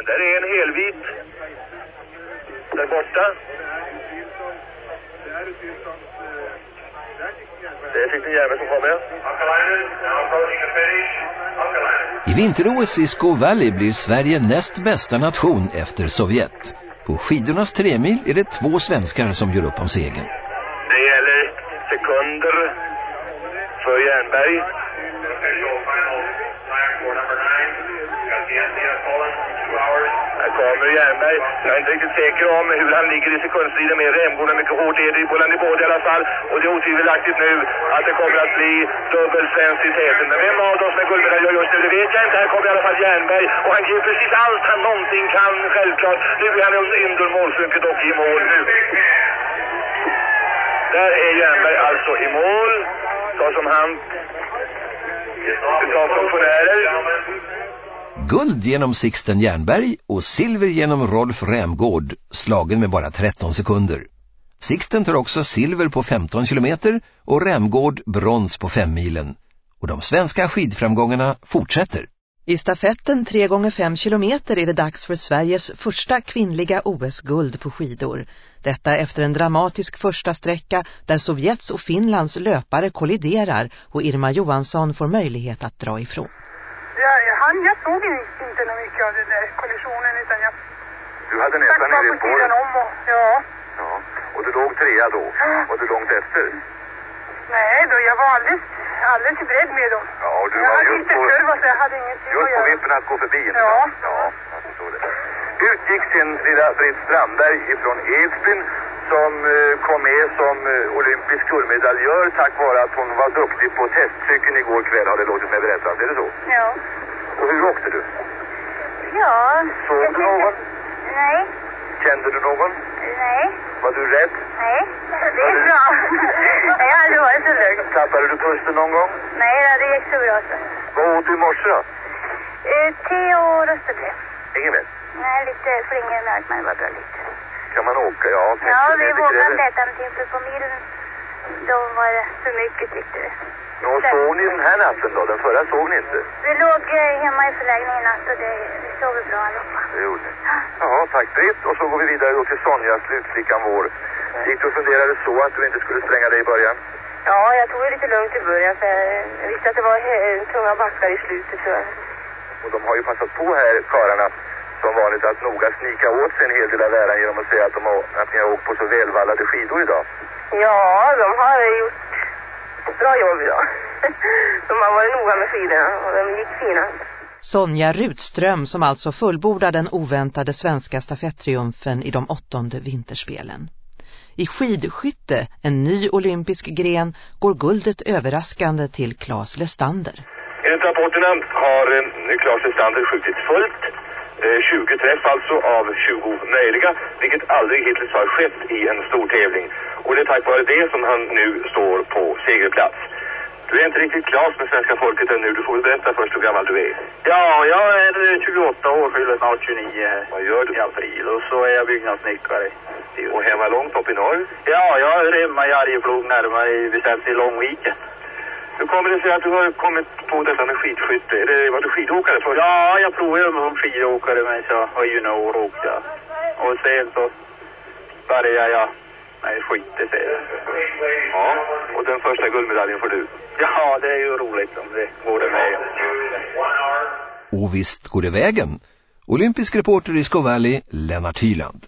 Men där är en helvit. Där borta. Det är Sixten Järve som kommer. I vinter-OS i Squaw Valley blir Sverige näst bästa nation efter Sovjet. På skidornas tremil är det två svenskar som gör upp om segern. Det gäller sekunder för Järnberg. Kommer Järnberg. Jag är inte riktigt säker om hur han ligger i sekundstriden med Rämgården. Mycket hårt är det i Bolland i båda i alla fall. Och det är otvivelaktigt nu att det kommer att bli dubbel svensk i täten. Men vem av dem som är guldmedalj just nu, det vet jag inte. Här kommer i alla fall Järnberg. Och han ger precis allt han någonsin kan, självklart. Nu är han under målsynket och i mål nu. Där är Järnberg alltså i mål. Så som han utav funktionärer. Guld genom Sixten Järnberg och silver genom Rolf Rämgård, slagen med bara 13 sekunder. Sixten tar också silver på 15 kilometer och Rämgård brons på 5 milen. Och de svenska skidframgångarna fortsätter. I stafetten 3 gånger 5 kilometer är det dags för Sveriges första kvinnliga OS-guld på skidor. Detta efter en dramatisk första sträcka där Sovjets och Finlands löpare kolliderar och Irma Johansson får möjlighet att dra ifrån. Han, jag såg inte något mycket av den där kollisionen utan jag Du hade nästan var nere på i sidan spåret. om och, ja. Ja. Och du låg trea då. Var du långt efter? Nej då, jag var alldeles, alldeles i bredd med dem. Ja, och du jag var hade inte på, kurva så jag hade ingenting just att på göra. vippen att gå förbi. inte Ja. Ja, jag förstår det. Ut gick sin lilla Britt Strandberg ifrån Edsbyn som eh, kom med som eh, olympisk guldmedaljör tack vare att hon var duktig på testcykeln igår kväll har det låtit mig berättas. Är det så? Ja. Och hur åkte du? Ja. Såg du någon? Nej. Kände du någon? Nej. Var du rädd? Nej. Det är bra. jag har aldrig varit så lugn. Tappade du pusten någon gång? Nej, det gick så bra så. Vad åt du i morse då? Eh, te och röstebröd. Ingen vet. Nej, lite flingmjölk men det var bra lite. Kan man åka? Ja, Ja, vi vågade äta någonting för på milen då var det för mycket tyckte vi. Nå, såg ni den här natten då? Den förra såg ni inte? Vi låg eh, hemma i förläggningen natt och det, vi sov bra allihopa. Det gjorde ni. Jaha, tack Britt. Och så går vi vidare då till Sonja, slutflickan vår. Gick du och funderade så att du inte skulle spränga dig i början? Ja, jag tog det lite lugnt i början för jag visste att det var tunga backar i slutet. Så. Och de har ju passat på här, kararna, som vanligt att noga snika åt sig en hel del av äran genom att säga att, de har, att ni har åkt på så välvallade skidor idag. Ja, de har gjort bra jobb idag. de har varit noga med skidorna och de gick fina. Sonja Rutström som alltså fullbordar den oväntade svenska stafetttriumfen i de åttonde vinterspelen. I skidskytte, en ny olympisk gren, går guldet överraskande till Claes Lestander. Enligt rapporterna har eh, Claes Lestander skjutit fullt. Eh, 20 träff alltså av 20 möjliga, vilket aldrig hittills har skett i en stor tävling. Och det är tack vare det som han nu står på segerplats. Du är inte riktigt Claes med svenska folket ännu. Du får väl berätta först hur gammal du är. Ja, jag är 28 år, fyller snart 29 här Vad gör du? i april och så är jag byggnadssnickare. Och hemma långt upp i norr? Ja, jag är hemma i Arjeplog närmare bestämt i Långviken. Hur kommer det sig att du har kommit på detta med skidskytte? Är det, var du skidåkare först? Ja, jag provade som skidåkare men så var junior åkte jag. Och sen så började jag med skytte. Ja, och den första guldmedaljen får du. Ja, det är ju roligt om det går det med. Och visst går det vägen. Olympisk reporter i Squaw Valley, Lennart Hyland.